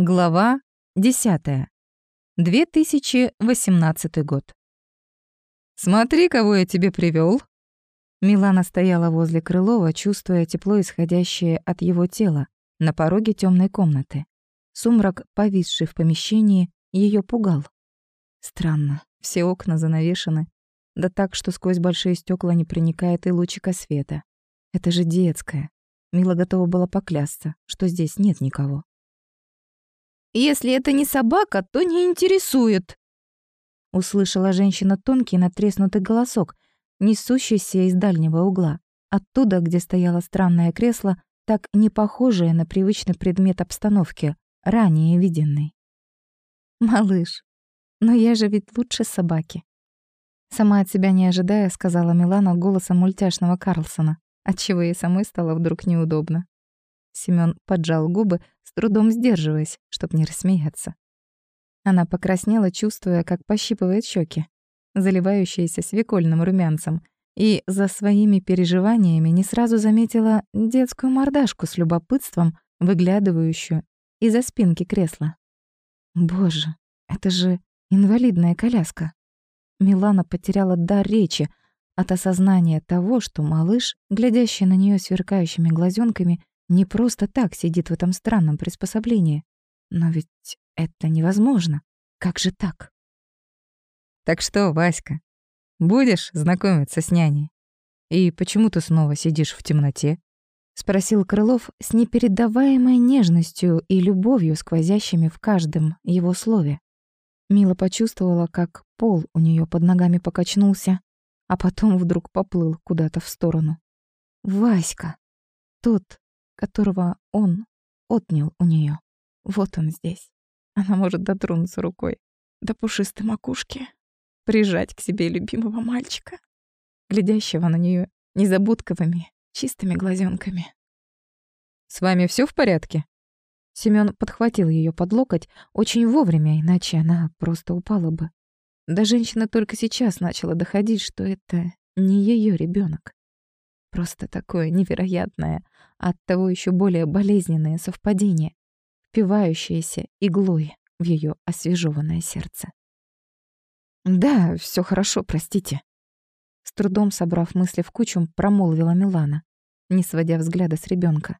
Глава 10. 2018 год. «Смотри, кого я тебе привёл. Милана стояла возле Крылова, чувствуя тепло, исходящее от его тела, на пороге тёмной комнаты. Сумрак, повисший в помещении, её пугал. Странно, все окна занавешены, да так, что сквозь большие стёкла не проникает и лучика света. Это же детская. Мила готова была поклясться, что здесь нет никого. Если это не собака, то не интересует. Услышала женщина тонкий натреснутый голосок, несущийся из дальнего угла, оттуда, где стояло странное кресло, так не похожее на привычный предмет обстановки, ранее виденный. «Малыш, но я же ведь лучше собаки». Сама от себя не ожидая, сказала Милана голосом мультяшного Карлсона, отчего ей самой стало вдруг неудобно. Семён поджал губы, с трудом сдерживаясь, чтоб не рассмеяться. Она покраснела, чувствуя, как пощипывает щеки, заливающиеся свекольным румянцем, и за своими переживаниями не сразу заметила детскую мордашку с любопытством, выглядывающую из-за спинки кресла. Боже, это же инвалидная коляска. Милана потеряла дар речи от осознания того, что малыш, глядящий на нее сверкающими глазенками, не просто так сидит в этом странном приспособлении. Но ведь это невозможно. Как же так? Так что, Васька, будешь знакомиться с няней? И почему ты снова сидишь в темноте? Спросил Крылов с непередаваемой нежностью и любовью, сквозящими в каждом его слове. Мила почувствовала, как пол у нее под ногами покачнулся, а потом вдруг поплыл куда-то в сторону. Васька. Тот, которого он отнял у нее. Вот он здесь. Она может дотронуться рукой до пушистой макушки, прижать к себе любимого мальчика, глядящего на нее незабудковыми, чистыми глазенками. «С вами все в порядке?» Семён подхватил ее под локоть очень вовремя, иначе она просто упала бы. Да женщина только сейчас начала доходить, что это не ее ребенок. Просто такое невероятное, а оттого еще более болезненное совпадение, впивающееся иглой в ее освежеванное сердце. «Да, все хорошо, простите». С трудом собрав мысли в кучу, промолвила Милана, не сводя взгляда с ребенка.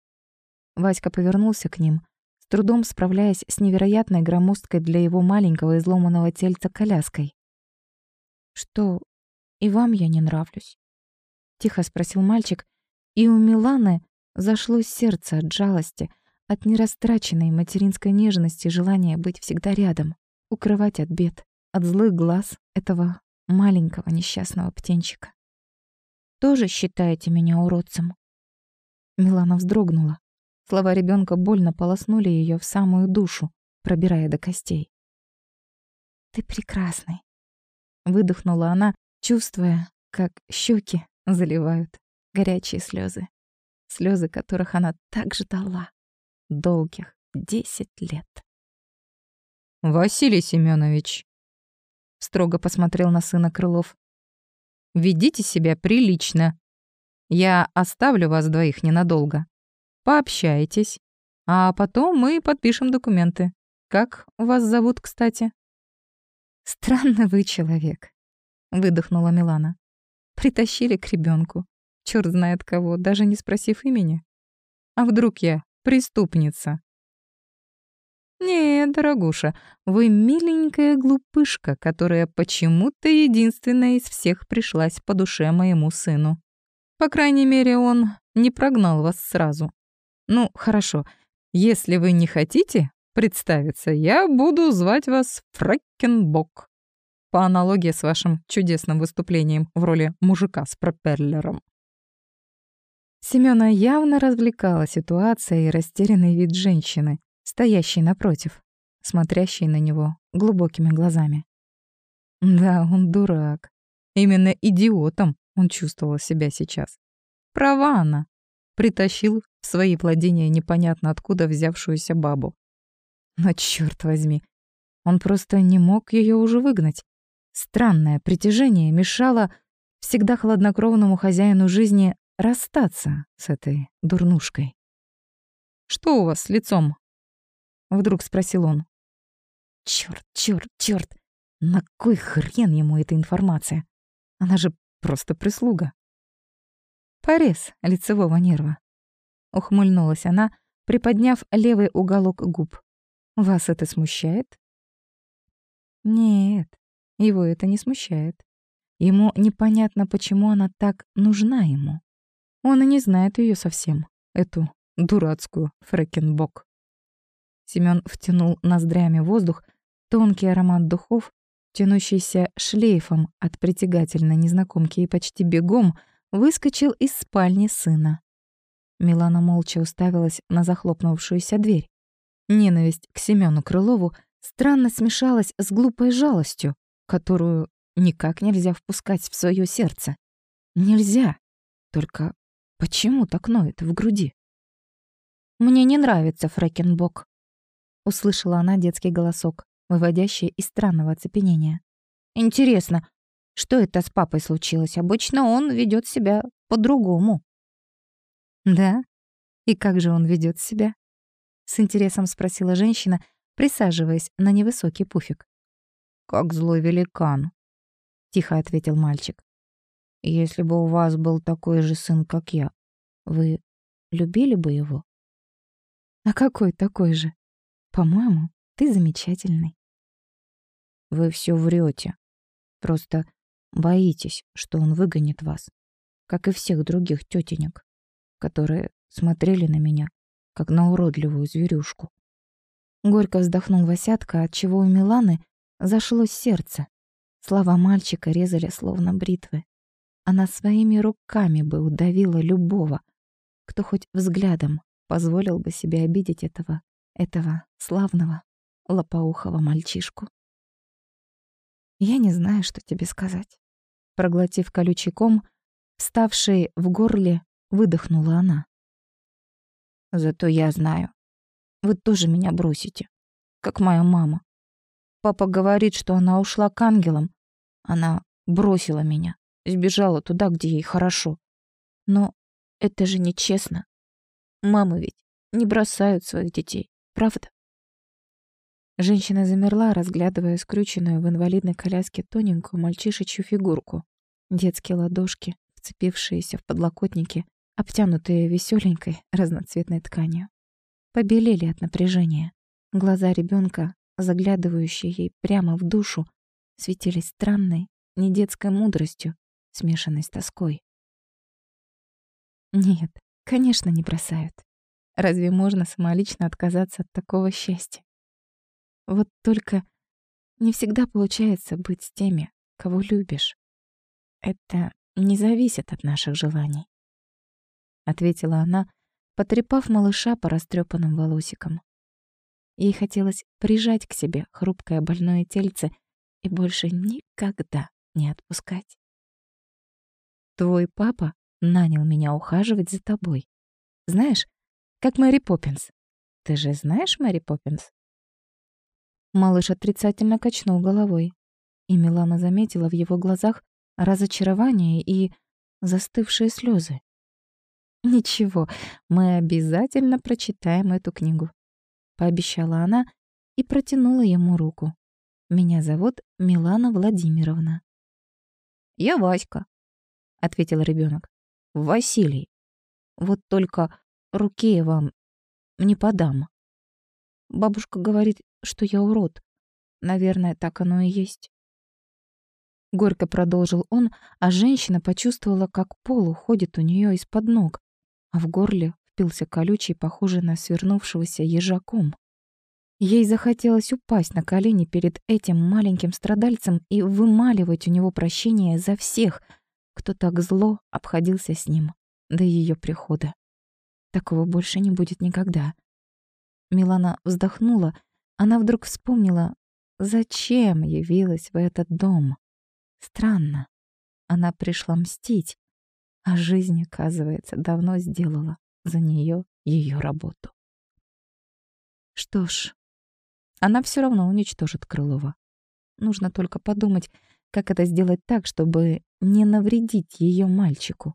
Васька повернулся к ним, с трудом справляясь с невероятной громоздкой для его маленького изломанного тельца коляской. «Что, и вам я не нравлюсь?» — тихо спросил мальчик, и у Миланы зашло сердце от жалости, от нерастраченной материнской нежности желания быть всегда рядом, укрывать от бед, от злых глаз этого маленького несчастного птенчика. «Тоже считаете меня уродцем?» Милана вздрогнула. Слова ребенка больно полоснули ее в самую душу, пробирая до костей. «Ты прекрасный», — выдохнула она, чувствуя, как щеки заливают горячие слезы, слезы которых она так ждала долгих десять лет. «Василий Семенович, строго посмотрел на сына Крылов, — «ведите себя прилично. Я оставлю вас двоих ненадолго. Пообщайтесь, а потом мы подпишем документы. Как вас зовут, кстати?» «Странный вы человек», — выдохнула Милана. Притащили к ребенку. Черт знает кого, даже не спросив имени. А вдруг я преступница? «Нет, дорогуша, вы миленькая глупышка, которая почему-то единственная из всех пришлась по душе моему сыну. По крайней мере, он не прогнал вас сразу. Ну, хорошо, если вы не хотите представиться, я буду звать вас Фрэкенбок по аналогии с вашим чудесным выступлением в роли мужика с пропеллером. Семёна явно развлекала ситуация и растерянный вид женщины, стоящей напротив, смотрящей на него глубокими глазами. Да, он дурак. Именно идиотом он чувствовал себя сейчас. Права она. Притащил в свои владения непонятно откуда взявшуюся бабу. Но черт возьми, он просто не мог ее уже выгнать. Странное притяжение мешало всегда хладнокровному хозяину жизни расстаться с этой дурнушкой. «Что у вас с лицом?» Вдруг спросил он. Чёрт, чёрт, чёрт. На кой хрен ему эта информация? Она же просто прислуга. Порез лицевого нерва. Ухмыльнулась она, приподняв левый уголок губ. Вас это смущает? Нет, его это не смущает. Ему непонятно, почему она так нужна ему. Он и не знает ее совсем, эту дурацкую фрэкенбок. Семён втянул ноздрями воздух, тонкий аромат духов, тянущийся шлейфом от притягательной незнакомки и почти бегом выскочил из спальни сына. Милана молча уставилась на захлопнувшуюся дверь. Ненависть к Семёну Крылову странно смешалась с глупой жалостью, которую никак нельзя впускать в своё сердце. Нельзя. Только почему так ноет в груди? «Мне не нравится Фрэкенбок», — услышала она детский голосок, выводящий из странного оцепенения. «Интересно, что это с папой случилось? Обычно он ведёт себя по-другому». «Да? И как же он ведёт себя?» С интересом спросила женщина, присаживаясь на невысокий пуфик. «Как злой великан», — тихо ответил мальчик. «Если бы у вас был такой же сын, как я, вы любили бы его?» «А какой такой же? По-моему, ты замечательный». «Вы все врете. Просто боитесь, что он выгонит вас, как и всех других тетенек, которые смотрели на меня как на уродливую зверюшку. Горько вздохнул Васятка, отчего у Миланы зашлось сердце. Слова мальчика резали словно бритвы. Она своими руками бы удавила любого, кто хоть взглядом позволил бы себе обидеть этого, этого славного, лопоухого мальчишку. Я не знаю, что тебе сказать. Проглотив колючий ком, вставший в горле, выдохнула она. Зато я знаю. Вы тоже меня бросите, как моя мама. Папа говорит, что она ушла к ангелам. Она бросила меня, сбежала туда, где ей хорошо. Но это же нечестно. Мамы ведь не бросают своих детей, правда? Женщина замерла, разглядывая скрюченную в инвалидной коляске тоненькую мальчишечью фигурку. Детские ладошки, вцепившиеся в подлокотники, обтянутые веселенькой разноцветной тканью. Побелели от напряжения. Глаза ребенка, заглядывающие ей прямо в душу, светились странной, недетской мудростью, смешанной с тоской. Нет, конечно, не бросают. Разве можно самолично отказаться от такого счастья? Вот только не всегда получается быть с теми, кого любишь. Это не зависит от наших желаний ответила она, потрепав малыша по растрепанным волосикам. Ей хотелось прижать к себе хрупкое больное тельце и больше никогда не отпускать. Твой папа нанял меня ухаживать за тобой. Знаешь, как Мэри Поппинс. Ты же знаешь Мэри Поппинс? Малыш отрицательно качнул головой, и Милана заметила в его глазах разочарование и застывшие слезы. «Ничего, мы обязательно прочитаем эту книгу», — пообещала она и протянула ему руку. «Меня зовут Милана Владимировна». «Я Васька», — ответил ребенок. «Василий. Вот только руки я вам не подам. Бабушка говорит, что я урод. Наверное, так оно и есть». Горько продолжил он, а женщина почувствовала, как пол уходит у нее из-под ног, а в горле впился колючий, похожий на свернувшегося ежаком. Ей захотелось упасть на колени перед этим маленьким страдальцем и вымаливать у него прощение за всех, кто так зло обходился с ним до ее прихода. Такого больше не будет никогда. Милана вздохнула, она вдруг вспомнила, зачем явилась в этот дом. Странно. Она пришла мстить, а жизнь, оказывается, давно сделала за нее ее работу. Что ж, она все равно уничтожит Крылова. Нужно только подумать, как это сделать так, чтобы не навредить ее мальчику,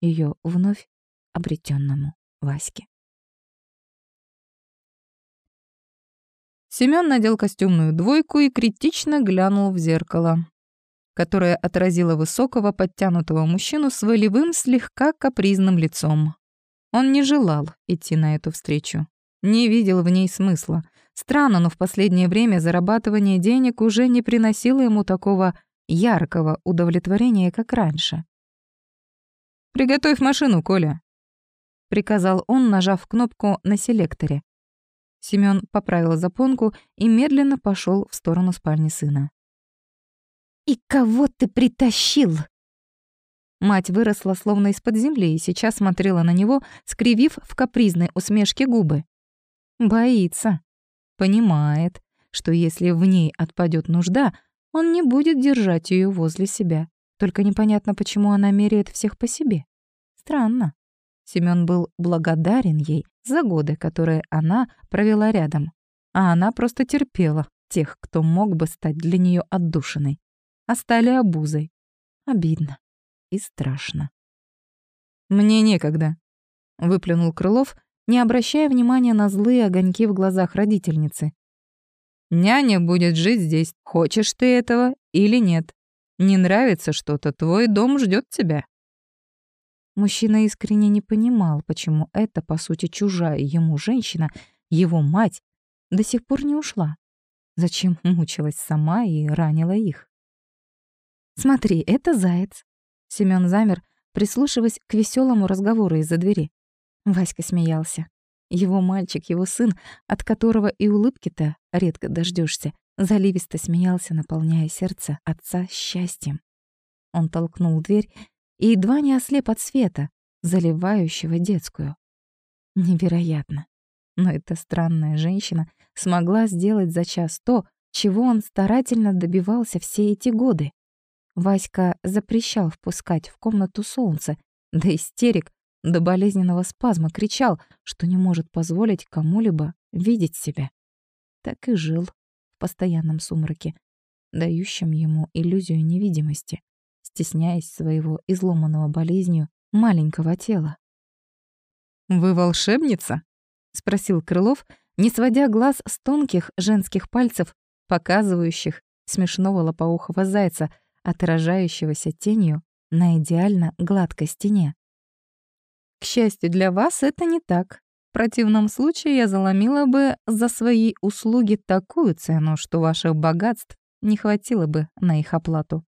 ее вновь обретенному Ваське. Семён надел костюмную двойку и критично глянул в зеркало, которое отразило высокого подтянутого мужчину с волевым, слегка капризным лицом. Он не желал идти на эту встречу, не видел в ней смысла. Странно, но в последнее время зарабатывание денег уже не приносило ему такого яркого удовлетворения, как раньше. «Приготовь машину, Коля», — приказал он, нажав кнопку на селекторе. Семён поправил запонку и медленно пошел в сторону спальни сына. «И кого ты притащил?» Мать выросла словно из-под земли и сейчас смотрела на него, скривив в капризной усмешке губы. Боится. Понимает, что если в ней отпадет нужда, он не будет держать ее возле себя. Только непонятно, почему она меряет всех по себе. Странно. Семён был благодарен ей за годы, которые она провела рядом. А она просто терпела тех, кто мог бы стать для нее отдушиной. А стали обузой. Обидно и страшно. «Мне некогда», — выплюнул Крылов, не обращая внимания на злые огоньки в глазах родительницы. «Няня будет жить здесь, хочешь ты этого или нет. Не нравится что-то, твой дом ждет тебя». Мужчина искренне не понимал, почему эта, по сути, чужая ему женщина, его мать, до сих пор не ушла. Зачем мучилась сама и ранила их? «Смотри, это заяц». Семён замер, прислушиваясь к веселому разговору из-за двери. Васька смеялся. Его мальчик, его сын, от которого и улыбки-то редко дождешься, заливисто смеялся, наполняя сердце отца счастьем. Он толкнул дверь и едва не ослеп от света, заливающего детскую. Невероятно. Но эта странная женщина смогла сделать за час то, чего он старательно добивался все эти годы. Васька запрещал впускать в комнату солнце, до истерик, до болезненного спазма кричал, что не может позволить кому-либо видеть себя. Так и жил в постоянном сумраке, дающем ему иллюзию невидимости стесняясь своего изломанного болезнью маленького тела. «Вы волшебница?» — спросил Крылов, не сводя глаз с тонких женских пальцев, показывающих смешного лопоухого зайца, отражающегося тенью на идеально гладкой стене. «К счастью для вас, это не так. В противном случае я заломила бы за свои услуги такую цену, что ваших богатств не хватило бы на их оплату.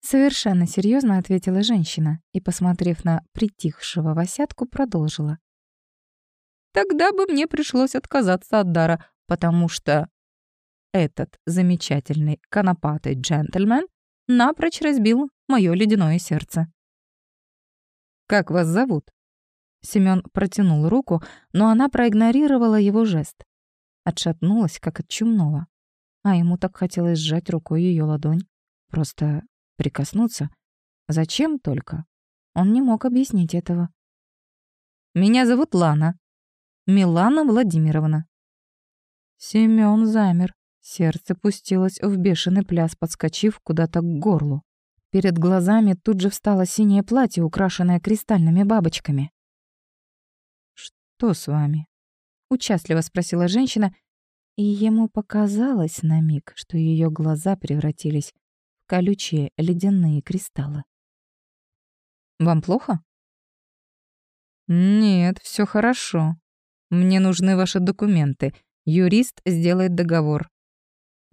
Совершенно серьезно ответила женщина и, посмотрев на притихшего Васятку, продолжила. «Тогда бы мне пришлось отказаться от дара, потому что этот замечательный конопатый джентльмен напрочь разбил мое ледяное сердце». «Как вас зовут?» Семён протянул руку, но она проигнорировала его жест. Отшатнулась, как от чумного. А ему так хотелось сжать рукой ее ладонь. Просто Прикоснуться? Зачем только? Он не мог объяснить этого. «Меня зовут Лана. Милана Владимировна». Семён замер. Сердце пустилось в бешеный пляс, подскочив куда-то к горлу. Перед глазами тут же встало синее платье, украшенное кристальными бабочками. «Что с вами?» — участливо спросила женщина, и ему показалось на миг, что ее глаза превратились колючие ледяные кристаллы. «Вам плохо?» «Нет, все хорошо. Мне нужны ваши документы. Юрист сделает договор.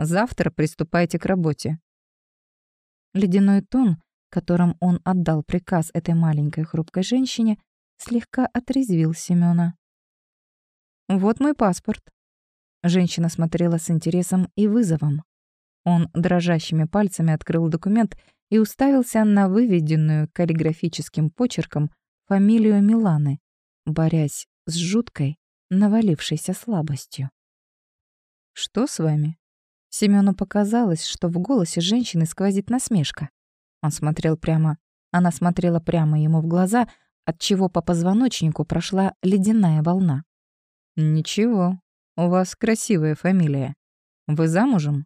Завтра приступайте к работе». Ледяной тон, которым он отдал приказ этой маленькой хрупкой женщине, слегка отрезвил Семёна. «Вот мой паспорт». Женщина смотрела с интересом и вызовом. Он дрожащими пальцами открыл документ и уставился на выведенную каллиграфическим почерком фамилию Миланы, борясь с жуткой, навалившейся слабостью. «Что с вами?» Семёну показалось, что в голосе женщины сквозит насмешка. Он смотрел прямо, она смотрела прямо ему в глаза, отчего по позвоночнику прошла ледяная волна. «Ничего, у вас красивая фамилия. Вы замужем?»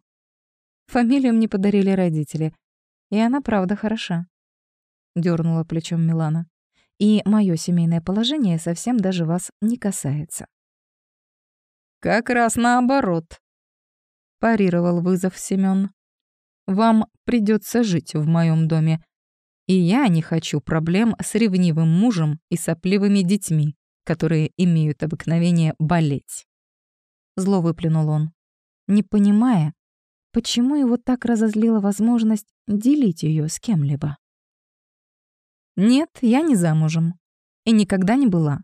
Фамилию мне подарили родители. И она правда хороша. Дёрнула плечом Милана. И мое семейное положение совсем даже вас не касается. Как раз наоборот. Парировал вызов Семён. Вам придется жить в моем доме. И я не хочу проблем с ревнивым мужем и сопливыми детьми, которые имеют обыкновение болеть. Зло выплюнул он, не понимая, почему его так разозлила возможность делить ее с кем-либо. «Нет, я не замужем. И никогда не была».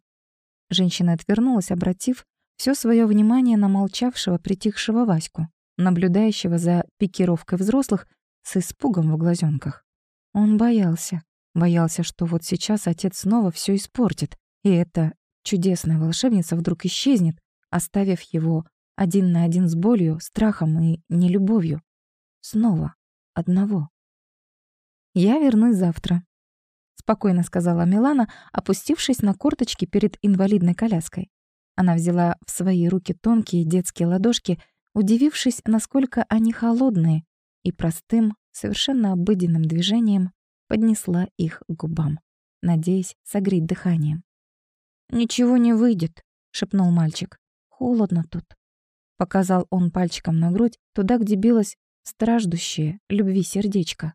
Женщина отвернулась, обратив все свое внимание на молчавшего, притихшего Ваську, наблюдающего за пикировкой взрослых с испугом в глазенках. Он боялся, боялся, что вот сейчас отец снова все испортит, и эта чудесная волшебница вдруг исчезнет, оставив его один на один с болью, страхом и нелюбовью. Снова. Одного. «Я вернусь завтра», — спокойно сказала Милана, опустившись на корточки перед инвалидной коляской. Она взяла в свои руки тонкие детские ладошки, удивившись, насколько они холодные, и простым, совершенно обыденным движением поднесла их к губам, надеясь согреть дыханием. «Ничего не выйдет», — шепнул мальчик. «Холодно тут». Показал он пальчиком на грудь, туда, где билось страждущее любви сердечко.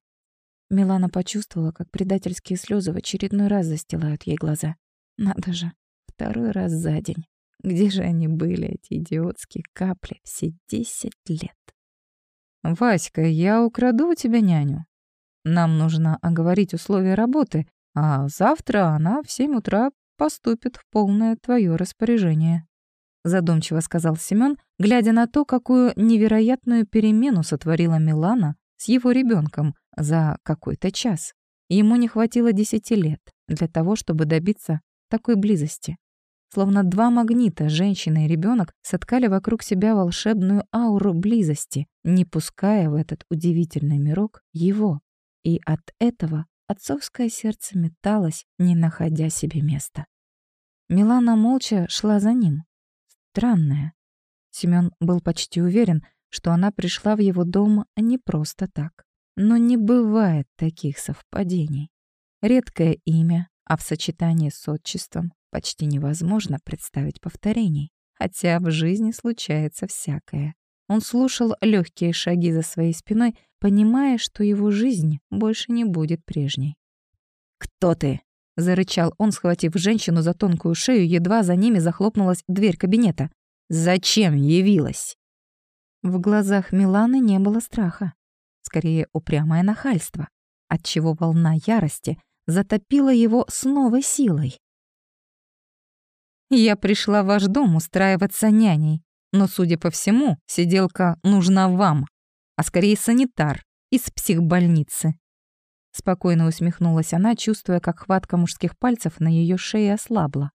Милана почувствовала, как предательские слезы в очередной раз застилают ей глаза. Надо же, второй раз за день. Где же они были, эти идиотские капли, все десять лет? «Васька, я украду у тебя няню. Нам нужно оговорить условия работы, а завтра она в семь утра поступит в полное твое распоряжение», — задумчиво сказал Семён, глядя на то, какую невероятную перемену сотворила Милана с его ребенком за какой-то час. Ему не хватило десяти лет для того, чтобы добиться такой близости. Словно два магнита, женщина и ребенок, соткали вокруг себя волшебную ауру близости, не пуская в этот удивительный мирок его. И от этого отцовское сердце металось, не находя себе места. Милана молча шла за ним. Странная. Семён был почти уверен, что она пришла в его дом не просто так. Но не бывает таких совпадений. Редкое имя, а в сочетании с отчеством почти невозможно представить повторений, хотя в жизни случается всякое. Он слушал легкие шаги за своей спиной, понимая, что его жизнь больше не будет прежней. «Кто ты?» — зарычал он, схватив женщину за тонкую шею, едва за ними захлопнулась дверь кабинета. «Зачем явилась?» В глазах Миланы не было страха, скорее упрямое нахальство, отчего волна ярости затопила его с новой силой. Я пришла в ваш дом устраиваться няней, но, судя по всему, сиделка нужна вам, а скорее санитар из психбольницы. Спокойно усмехнулась она, чувствуя, как хватка мужских пальцев на ее шее ослабла.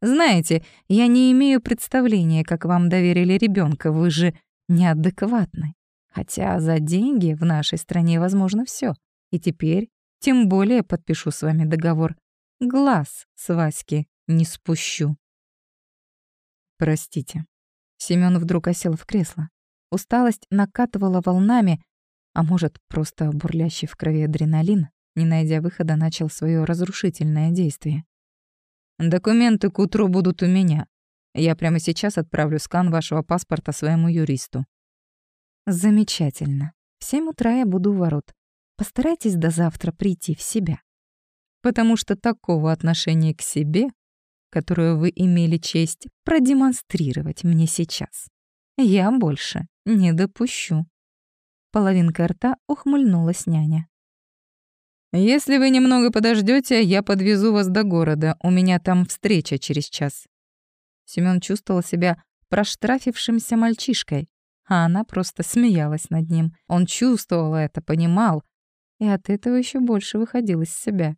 «Знаете, я не имею представления, как вам доверили ребенка, вы же неадекватны. Хотя за деньги в нашей стране возможно все. И теперь тем более подпишу с вами договор. Глаз с Васьки не спущу. Простите. Семён вдруг осел в кресло. Усталость накатывала волнами, а может, просто бурлящий в крови адреналин, не найдя выхода, начал свое разрушительное действие. «Документы к утру будут у меня. Я прямо сейчас отправлю скан вашего паспорта своему юристу». «Замечательно. В семь утра я буду у ворот. Постарайтесь до завтра прийти в себя. Потому что такого отношения к себе которую вы имели честь продемонстрировать мне сейчас. Я больше не допущу». Половинка рта ухмыльнулась няня. «Если вы немного подождете, я подвезу вас до города. У меня там встреча через час». Семён чувствовал себя проштрафившимся мальчишкой, а она просто смеялась над ним. Он чувствовал это, понимал, и от этого еще больше выходил из себя.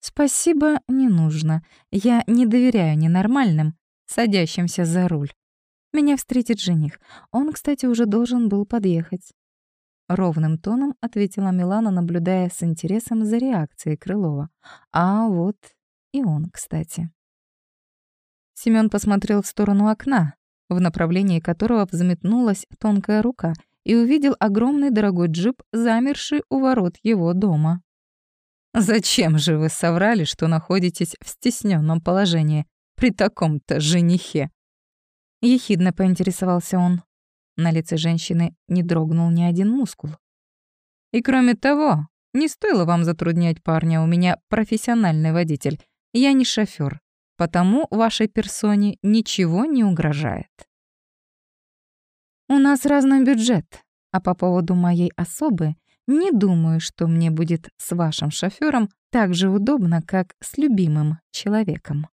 «Спасибо, не нужно. Я не доверяю ненормальным, садящимся за руль. Меня встретит жених. Он, кстати, уже должен был подъехать». Ровным тоном ответила Милана, наблюдая с интересом за реакцией Крылова. «А вот и он, кстати». Семён посмотрел в сторону окна, в направлении которого взметнулась тонкая рука, и увидел огромный дорогой джип, замерший у ворот его дома. Зачем же вы соврали, что находитесь в стесненном положении при таком-то женихе? Ехидно поинтересовался он. На лице женщины не дрогнул ни один мускул. «И кроме того, не стоило вам затруднять парня, у меня профессиональный водитель. Я не шофер, потому вашей персоне ничего не угрожает». «У нас разный бюджет, а по поводу моей особы не думаю, что мне будет с вашим шофёром так же удобно, как с любимым человеком».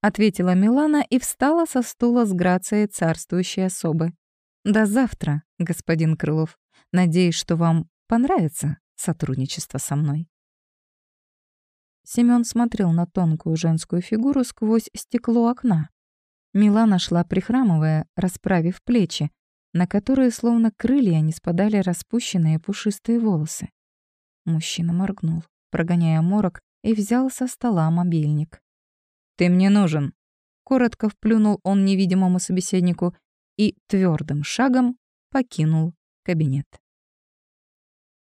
Ответила Милана и встала со стула с грацией царствующей особы. «До завтра, господин Крылов. Надеюсь, что вам понравится сотрудничество со мной». Семён смотрел на тонкую женскую фигуру сквозь стекло окна. Милана шла прихрамывая, расправив плечи, на которые словно крылья не спадали распущенные пушистые волосы. Мужчина моргнул, прогоняя морок, и взял со стола мобильник. «Ты мне нужен», — коротко вплюнул он невидимому собеседнику и твердым шагом покинул кабинет.